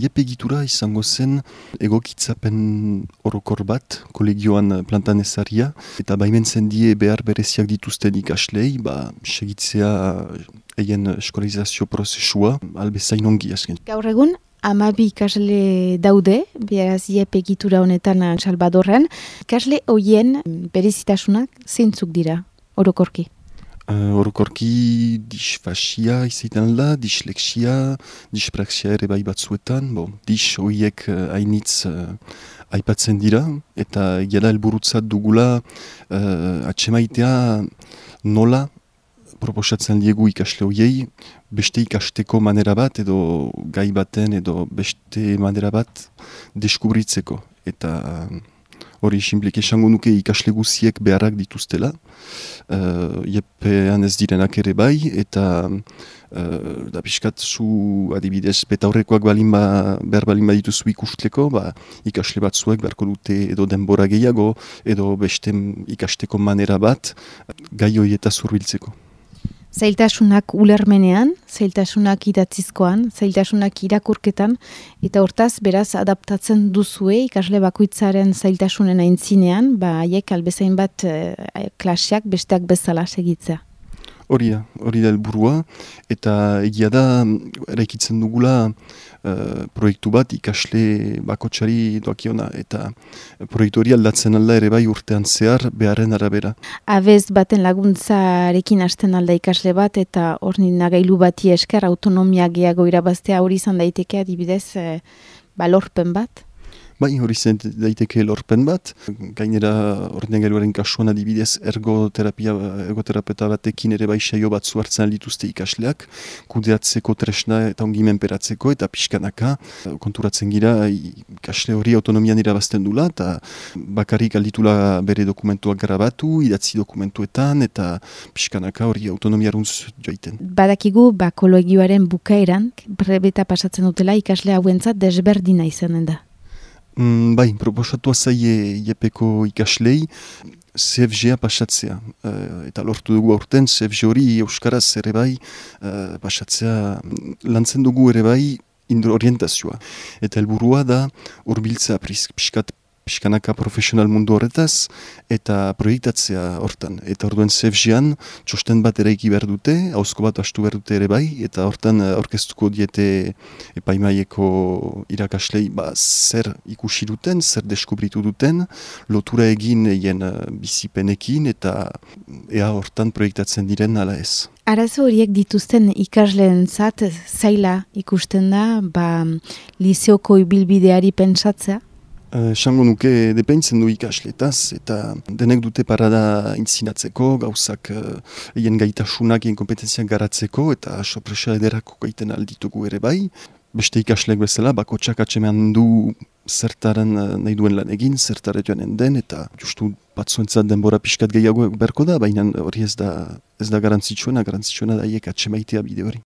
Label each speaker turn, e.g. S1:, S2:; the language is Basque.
S1: Iepegitura izango zen egokitzapen orokor bat, kolegioan plantan ezaria, eta baimen die behar bereziak dituzten ikaslei, ba, segitzea eien eskolizazio prozesua, albezain ongi azken.
S2: Gaur egun, amabi ikasle daude, beraz iepegitura honetan Salvadorren. Ikasle hoien berezitasunak zeintzuk dira, orokorki?
S1: Uh, orokorki disfasia izaiten da, dislexia, dispraxia ere bai batzuetan, bo, dis hoiek uh, hainitz uh, aipatzen dira, eta gela helburutzat dugula uh, atxemaitea nola proposatzen diegu ikasle hoiei, beste ikasteko manera bat edo gai baten edo beste manera bat deskubritzeko. Eta hori simplik esango nuke ikasle guziek beharrak dituztela, uh, jepean ez direnak ere bai, eta uh, da piskat zu adibidez betaurrekoak balin ba, behar balin dituzu ikustleko, ba, ikasle batzuek beharko dute edo denbora gehiago, edo beste ikasteko manera bat gai horieta zurbiltzeko.
S2: Zailtasunak ulermenean, zailtasunak idatzizkoan, zailtasunak irakurketan, eta hortaz, beraz, adaptatzen duzue ikasle bakoitzaren zailtasunen aintzinean, ba, haiek albezain bat e, klaseak besteak bezala segitzea.
S1: Hori da, hori da helburua eta egia da, eraikitzen dugula uh, proiektu bat ikasle bakotxari doakiona, eta proiektu hori aldatzen alda ere bai urtean zehar beharren arabera.
S2: Abez baten laguntzarekin hasten alda ikasle bat, eta hor nagailu bati esker autonomia gehiago irabaztea hori izan daiteke adibidez eh, balorpen bat?
S1: Bai, hori zen daiteke lorpen bat. Gainera, ordean gailuaren kasuan adibidez, ergoterapia, ergoterapeuta batekin ere bai saio bat zuartzen dituzte ikasleak, kudeatzeko tresna eta ongi menperatzeko eta pixkanaka konturatzen gira ikasle hori autonomian irabazten dula eta bakarrik alditula bere dokumentuak grabatu, idatzi dokumentuetan eta pixkanaka hori autonomiaruntz joiten.
S2: Badakigu, bakologioaren bukaeran, brebeta pasatzen dutela ikasle hauentzat desberdina izanen da.
S1: Mm, bai, proposatu azaie jepeko ikaslei, CFG-a pasatzea. Uh, eta lortu dugu aurten, CFG hori Euskaraz ere bai, uh, pasatzea lantzen dugu ere bai, orientazioa. Eta helburua da, urbiltza piskat pixkanaka profesional mundu horretaz, eta proiektatzea hortan. Eta orduen zefzian, txosten bat eraiki behar dute, hauzko bat astu behar dute ere bai, eta hortan orkestuko diete epaimaieko irakaslei ba, zer ikusi duten, zer deskubritu duten, lotura egin egin bizipenekin, eta ea hortan proiektatzen diren ala ez.
S2: Arazo horiek dituzten ikasleen zat, zaila ikusten da, ba, liseoko ibilbideari pentsatzea?
S1: Esango nuke depeintzen du ikasletaz eta denek dute parada intzinatzeko, gauzak egin uh, gaitasunak, egin kompetentziak garatzeko eta sopresa ederako gaiten alditugu ere bai. Beste ikaslek bezala, bako txak atsemean du zertaren uh, nahi duen lan egin, zertaren joan den eta justu batzuentzat denbora pixkat gehiago berko da, baina hori ez da, ez da garantzitsuena, garantzitsuena da hiek atsemaitea bide hori.